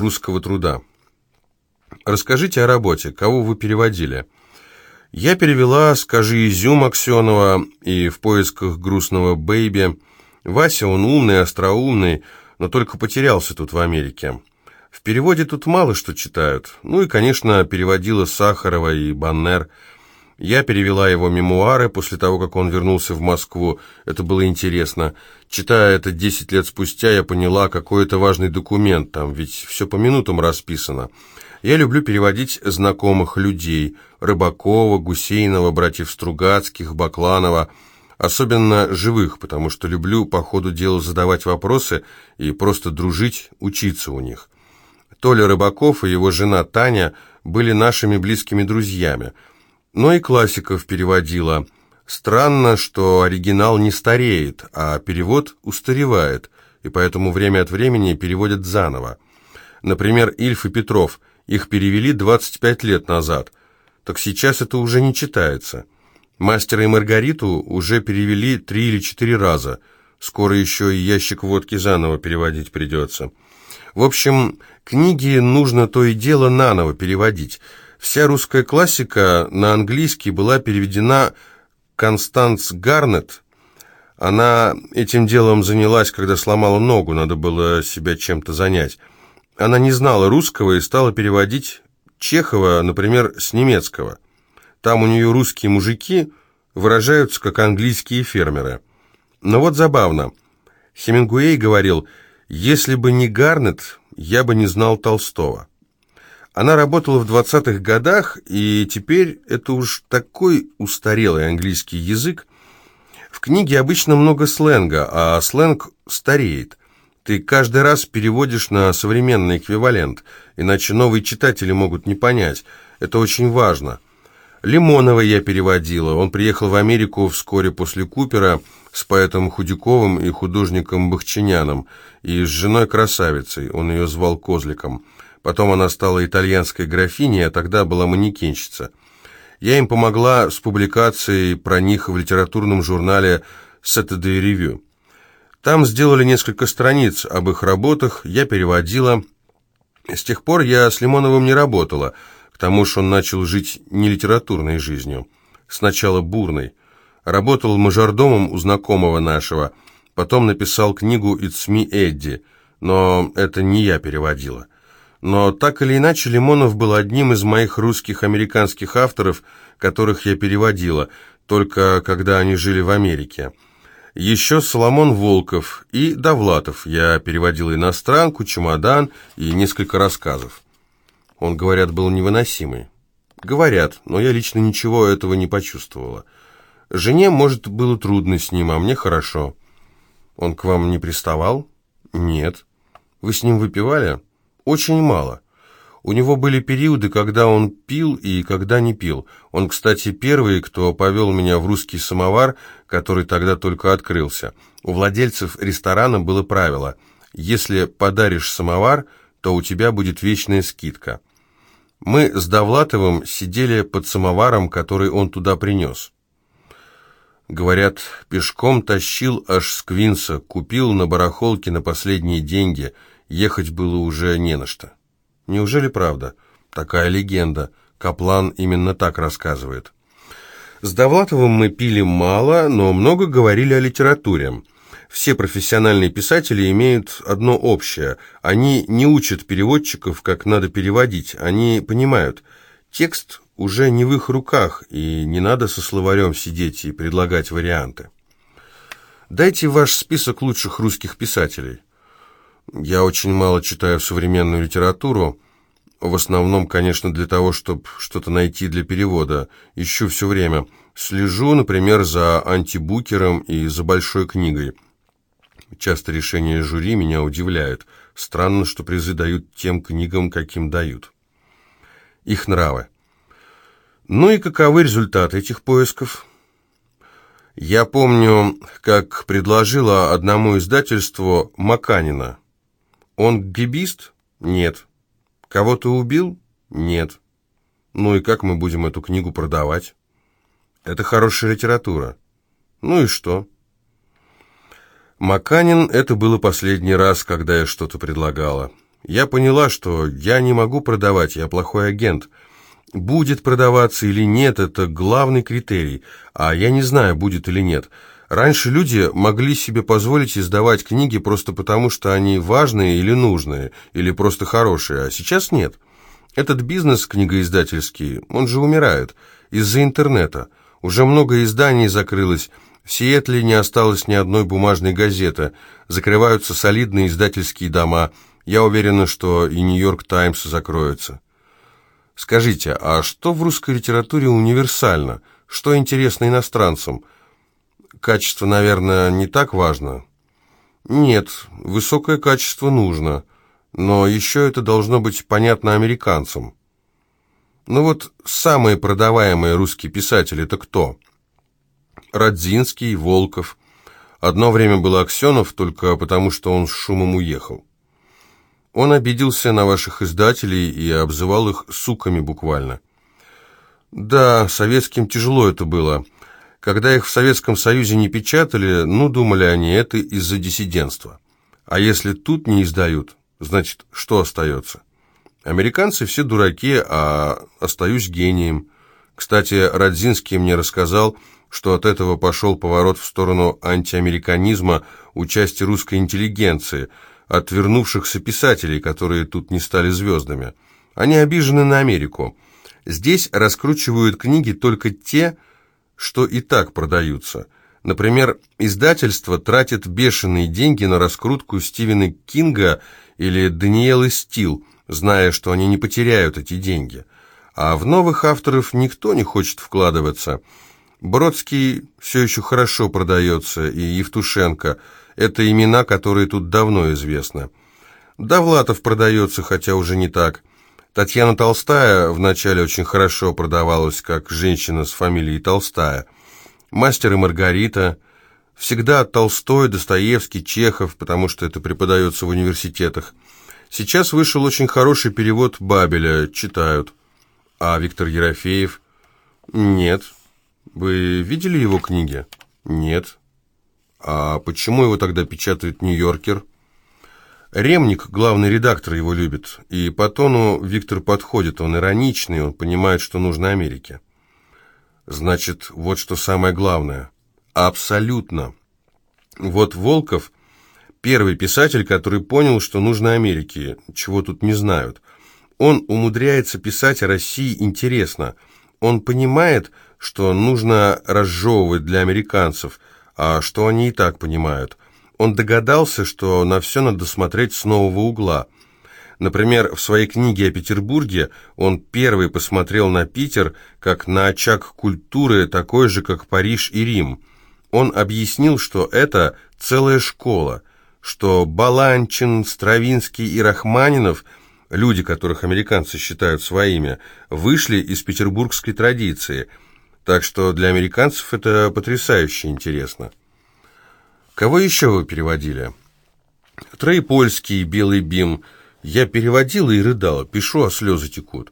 русского труда. Расскажите о работе. Кого вы переводили? Я перевела «Скажи изюм» Аксенова и «В поисках грустного бэйби». Вася, он умный, остроумный, но только потерялся тут в Америке. В переводе тут мало что читают. Ну и, конечно, переводила Сахарова и Баннер. Я перевела его мемуары после того, как он вернулся в Москву. Это было интересно. Читая это 10 лет спустя, я поняла, какой это важный документ. Там ведь все по минутам расписано. Я люблю переводить знакомых людей. Рыбакова, Гусейнова, братьев Стругацких, Бакланова. Особенно живых, потому что люблю по ходу дела задавать вопросы и просто дружить, учиться у них. Толя Рыбаков и его жена Таня были нашими близкими друзьями. Но и классиков переводила. Странно, что оригинал не стареет, а перевод устаревает, и поэтому время от времени переводят заново. Например, Ильф и Петров, их перевели 25 лет назад, так сейчас это уже не читается. Мастера и Маргариту уже перевели три или четыре раза, скоро еще и ящик водки заново переводить придется. В общем, книги нужно то и дело наново переводить. Вся русская классика на английский была переведена Констанс Гарнет. Она этим делом занялась, когда сломала ногу, надо было себя чем-то занять. Она не знала русского и стала переводить Чехова, например, с немецкого. Там у нее русские мужики выражаются как английские фермеры. Но вот забавно. Хемингуэй говорил – если бы не Гарнет, я бы не знал Толстого. Она работала в 20-х годах, и теперь это уж такой устарелый английский язык. В книге обычно много сленга, а сленг стареет. Ты каждый раз переводишь на современный эквивалент, иначе новые читатели могут не понять. Это очень важно. Лимонова я переводила. Он приехал в Америку вскоре после Купера с поэтом Худяковым и художником Бахчиняном, и с женой-красавицей, он ее звал Козликом. Потом она стала итальянской графиней, а тогда была манекенщица. Я им помогла с публикацией про них в литературном журнале Saturday Review. Там сделали несколько страниц об их работах, я переводила. С тех пор я с Лимоновым не работала – к тому же он начал жить не литературной жизнью, сначала бурной. Работал мажордомом у знакомого нашего, потом написал книгу «It's me, Эдди», но это не я переводила. Но так или иначе Лимонов был одним из моих русских американских авторов, которых я переводила, только когда они жили в Америке. Еще Соломон Волков и Довлатов я переводила иностранку, чемодан и несколько рассказов. Он, говорят, был невыносимый. Говорят, но я лично ничего этого не почувствовала. Жене, может, было трудно с ним, а мне хорошо. Он к вам не приставал? Нет. Вы с ним выпивали? Очень мало. У него были периоды, когда он пил и когда не пил. Он, кстати, первый, кто повел меня в русский самовар, который тогда только открылся. У владельцев ресторана было правило «Если подаришь самовар, то у тебя будет вечная скидка». Мы с Довлатовым сидели под самоваром, который он туда принес. Говорят, пешком тащил аж с Квинса, купил на барахолке на последние деньги, ехать было уже не на что. Неужели правда? Такая легенда. Каплан именно так рассказывает. С Довлатовым мы пили мало, но много говорили о литературе. Все профессиональные писатели имеют одно общее. Они не учат переводчиков, как надо переводить. Они понимают, текст уже не в их руках, и не надо со словарем сидеть и предлагать варианты. Дайте ваш список лучших русских писателей. Я очень мало читаю современную литературу, в основном, конечно, для того, чтобы что-то найти для перевода. Ищу все время. Слежу, например, за антибукером и за большой книгой. Часто решения жюри меня удивляют. Странно, что призы дают тем книгам, каким дают. Их нравы. Ну и каковы результаты этих поисков? Я помню, как предложила одному издательству Маканина. Он гибист? Нет. Кого-то убил? Нет. Ну и как мы будем эту книгу продавать? Это хорошая литература. Ну и что? Маканин, это было последний раз, когда я что-то предлагала. Я поняла, что я не могу продавать, я плохой агент. Будет продаваться или нет, это главный критерий, а я не знаю, будет или нет. Раньше люди могли себе позволить издавать книги просто потому, что они важные или нужные, или просто хорошие, а сейчас нет. Этот бизнес книгоиздательский, он же умирает из-за интернета. Уже много изданий закрылось, в Сиэтле не осталось ни одной бумажной газеты, закрываются солидные издательские дома. Я уверена, что и «Нью-Йорк Таймс» закроется. Скажите, а что в русской литературе универсально? Что интересно иностранцам? Качество, наверное, не так важно? Нет, высокое качество нужно, но еще это должно быть понятно американцам. Ну вот самые продаваемые русские писатели это кто? Радзинский, Волков. Одно время был Аксенов, только потому что он с шумом уехал. Он обиделся на ваших издателей и обзывал их суками буквально. Да, советским тяжело это было. Когда их в Советском Союзе не печатали, ну, думали они, это из-за диссидентства. А если тут не издают, значит, что остается? Американцы все дураки, а остаюсь гением. Кстати, Радзинский мне рассказал, что от этого пошел поворот в сторону антиамериканизма у части русской интеллигенции, от вернувшихся писателей, которые тут не стали звездами. Они обижены на Америку. Здесь раскручивают книги только те, что и так продаются. Например, издательство тратит бешеные деньги на раскрутку Стивена Кинга или Даниэлы Стил, зная, что они не потеряют эти деньги. А в новых авторов никто не хочет вкладываться. Бродский все еще хорошо продается, и Евтушенко. Это имена, которые тут давно известны. Довлатов продается, хотя уже не так. Татьяна Толстая вначале очень хорошо продавалась, как женщина с фамилией Толстая. Мастер и Маргарита. Всегда Толстой, Достоевский, Чехов, потому что это преподается в университетах. Сейчас вышел очень хороший перевод Бабеля, читают. А Виктор Ерофеев? Нет. Вы видели его книги? Нет. А почему его тогда печатает Нью-Йоркер? Ремник, главный редактор, его любит. И по тону Виктор подходит, он ироничный, он понимает, что нужно Америке. Значит, вот что самое главное. Абсолютно. Вот Волков – первый писатель, который понял, что нужно Америке, чего тут не знают. Он умудряется писать о России интересно. Он понимает, что нужно разжевывать для американцев, а что они и так понимают – он догадался, что на все надо смотреть с нового угла. Например, в своей книге о Петербурге он первый посмотрел на Питер как на очаг культуры, такой же, как Париж и Рим. Он объяснил, что это целая школа, что Баланчин, Стравинский и Рахманинов, люди, которых американцы считают своими, вышли из петербургской традиции, так что для американцев это потрясающе интересно. Кого еще вы переводили? Троепольский, Белый Бим. Я переводила и рыдала, пишу, а слезы текут.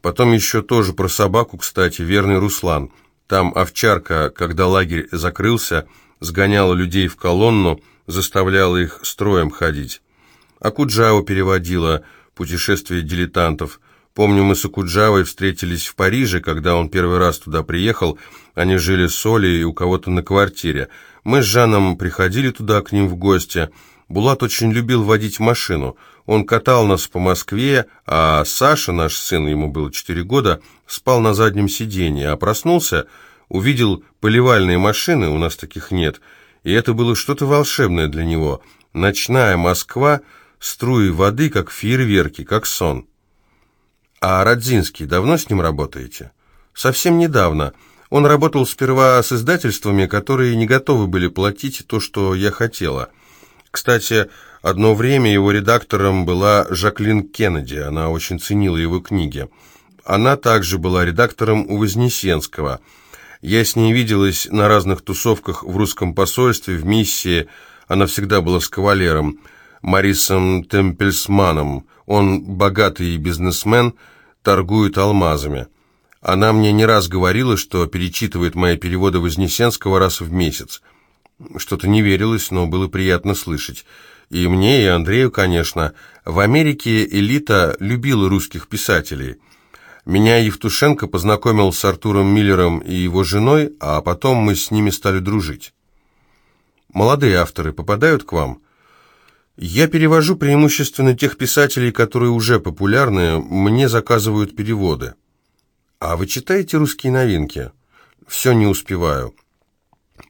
Потом еще тоже про собаку, кстати, верный Руслан. Там овчарка, когда лагерь закрылся, сгоняла людей в колонну, заставляла их строем ходить. Акуджаву переводила «Путешествие дилетантов». Помню, мы с Акуджавой встретились в Париже, когда он первый раз туда приехал. Они жили с Олей у кого-то на квартире. Мы с Жаном приходили туда к ним в гости. Булат очень любил водить машину. Он катал нас по Москве, а Саша, наш сын, ему было 4 года, спал на заднем сиденье, а проснулся, увидел поливальные машины, у нас таких нет, и это было что-то волшебное для него. Ночная Москва, струи воды, как фейерверки, как сон. А Радзинский, давно с ним работаете? Совсем недавно. Он работал сперва с издательствами, которые не готовы были платить то, что я хотела. Кстати, одно время его редактором была Жаклин Кеннеди, она очень ценила его книги. Она также была редактором у Вознесенского. Я с ней виделась на разных тусовках в русском посольстве, в миссии. Она всегда была с кавалером, Марисом Темпельсманом. Он богатый бизнесмен, торгует алмазами. Она мне не раз говорила, что перечитывает мои переводы Вознесенского раз в месяц. Что-то не верилось, но было приятно слышать. И мне, и Андрею, конечно. В Америке элита любила русских писателей. Меня Евтушенко познакомил с Артуром Миллером и его женой, а потом мы с ними стали дружить. Молодые авторы попадают к вам? Я перевожу преимущественно тех писателей, которые уже популярны, мне заказывают переводы. А вы читаете русские новинки? Все не успеваю.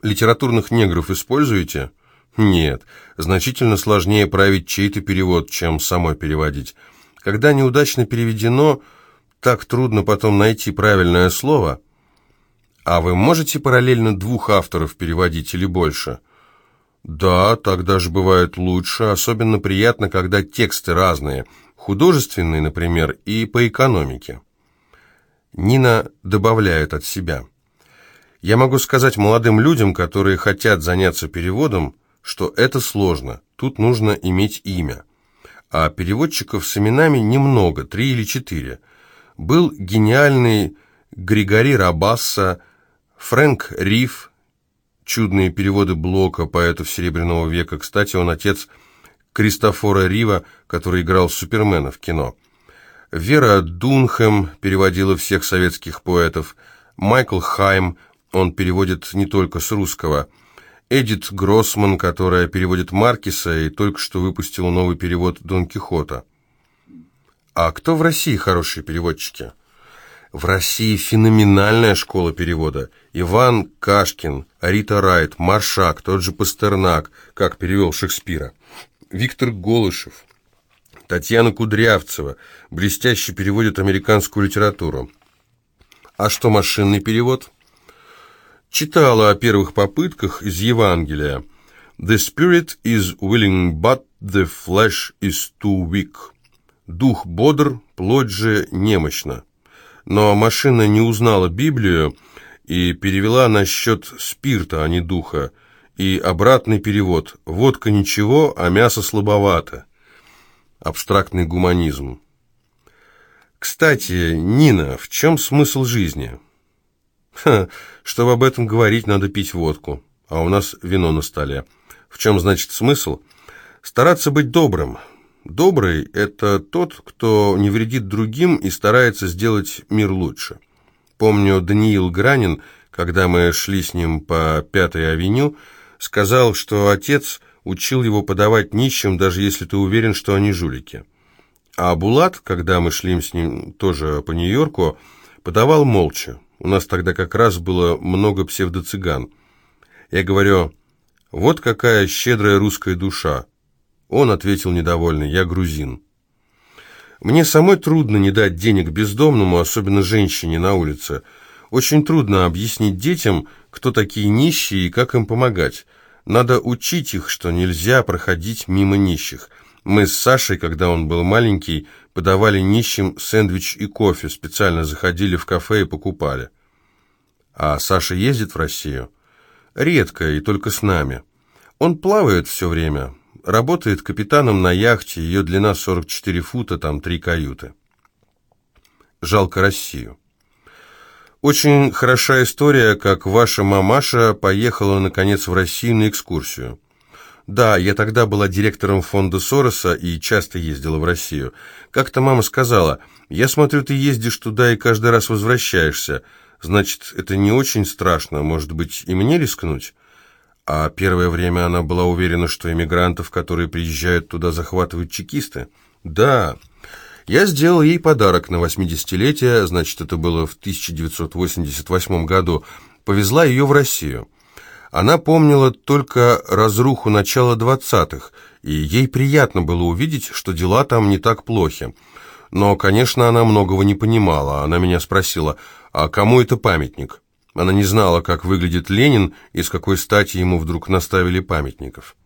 Литературных негров используете? Нет, значительно сложнее править чей-то перевод, чем самой переводить. Когда неудачно переведено, так трудно потом найти правильное слово. А вы можете параллельно двух авторов переводить или больше? Да, так даже бывает лучше. Особенно приятно, когда тексты разные. Художественные, например, и по экономике. Нина добавляет от себя. Я могу сказать молодым людям, которые хотят заняться переводом, что это сложно, тут нужно иметь имя. А переводчиков с именами немного, три или четыре. Был гениальный Григори Рабасса, Фрэнк Риф, чудные переводы Блока, поэтов Серебряного века. Кстати, он отец Кристофора Рива, который играл Супермена в кино. Вера Дунхэм переводила всех советских поэтов. Майкл Хайм – он переводит не только с русского. Эдит Гроссман, которая переводит Маркиса и только что выпустила новый перевод Дон Кихота. А кто в России хорошие переводчики? В России феноменальная школа перевода. Иван Кашкин, Рита Райт, Маршак, тот же Пастернак, как перевел Шекспира. Виктор Голышев, Татьяна Кудрявцева, блестяще переводит американскую литературу. А что машинный перевод? читала о первых попытках из Евангелия. «The spirit is willing, but the flesh is too weak». «Дух бодр, плоть же немощна». Но машина не узнала Библию и перевела насчет спирта, а не духа. И обратный перевод «Водка ничего, а мясо слабовато». Абстрактный гуманизм. Кстати, Нина, в чем смысл жизни? Ха, чтобы об этом говорить, надо пить водку, а у нас вино на столе. В чем, значит, смысл? Стараться быть добрым. Добрый – это тот, кто не вредит другим и старается сделать мир лучше. Помню, Даниил Гранин, когда мы шли с ним по Пятой авеню, сказал, что отец учил его подавать нищим, даже если ты уверен, что они жулики. А Булат, когда мы шли с ним тоже по Нью-Йорку, подавал молча. У нас тогда как раз было много псевдоцыган. Я говорю, вот какая щедрая русская душа. Он ответил недовольно, я грузин. Мне самой трудно не дать денег бездомному, особенно женщине на улице. Очень трудно объяснить детям, кто такие нищие и как им помогать. Надо учить их, что нельзя проходить мимо нищих. Мы с Сашей, когда он был маленький, подавали нищим сэндвич и кофе, специально заходили в кафе и покупали. А Саша ездит в Россию? Редко и только с нами. Он плавает все время, работает капитаном на яхте, ее длина 44 фута, там три каюты. Жалко Россию. Очень хороша история, как ваша мамаша поехала, наконец, в Россию на экскурсию. Да, я тогда была директором фонда Сороса и часто ездила в Россию. Как-то мама сказала, я смотрю, ты ездишь туда и каждый раз возвращаешься. Значит, это не очень страшно, может быть, и мне рискнуть? А первое время она была уверена, что иммигрантов, которые приезжают туда, захватывают чекисты. Да, я сделал ей подарок на 80-летие, значит, это было в 1988 году, повезла ее в Россию. Она помнила только разруху начала двадцатых, и ей приятно было увидеть, что дела там не так плохи. Но, конечно, она многого не понимала. Она меня спросила, а кому это памятник? Она не знала, как выглядит Ленин и с какой стати ему вдруг наставили памятников.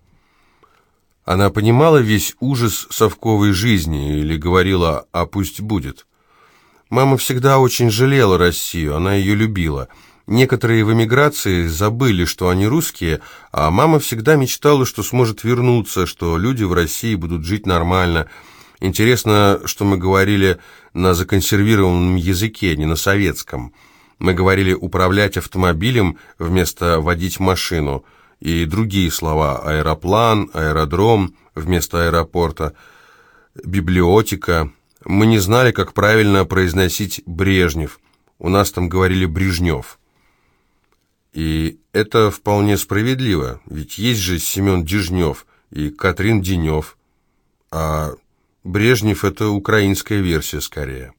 Она понимала весь ужас совковой жизни или говорила «а пусть будет». Мама всегда очень жалела Россию, она ее любила – Некоторые в эмиграции забыли, что они русские, а мама всегда мечтала, что сможет вернуться, что люди в России будут жить нормально. Интересно, что мы говорили на законсервированном языке, не на советском. Мы говорили «управлять автомобилем» вместо «водить машину» и другие слова «аэроплан», «аэродром», вместо аэропорта, библиотека. Мы не знали, как правильно произносить Брежнев. У нас там говорили Брежнев. И это вполне справедливо, ведь есть же Семен Дежнев и Катрин Денев, а Брежнев – это украинская версия скорее.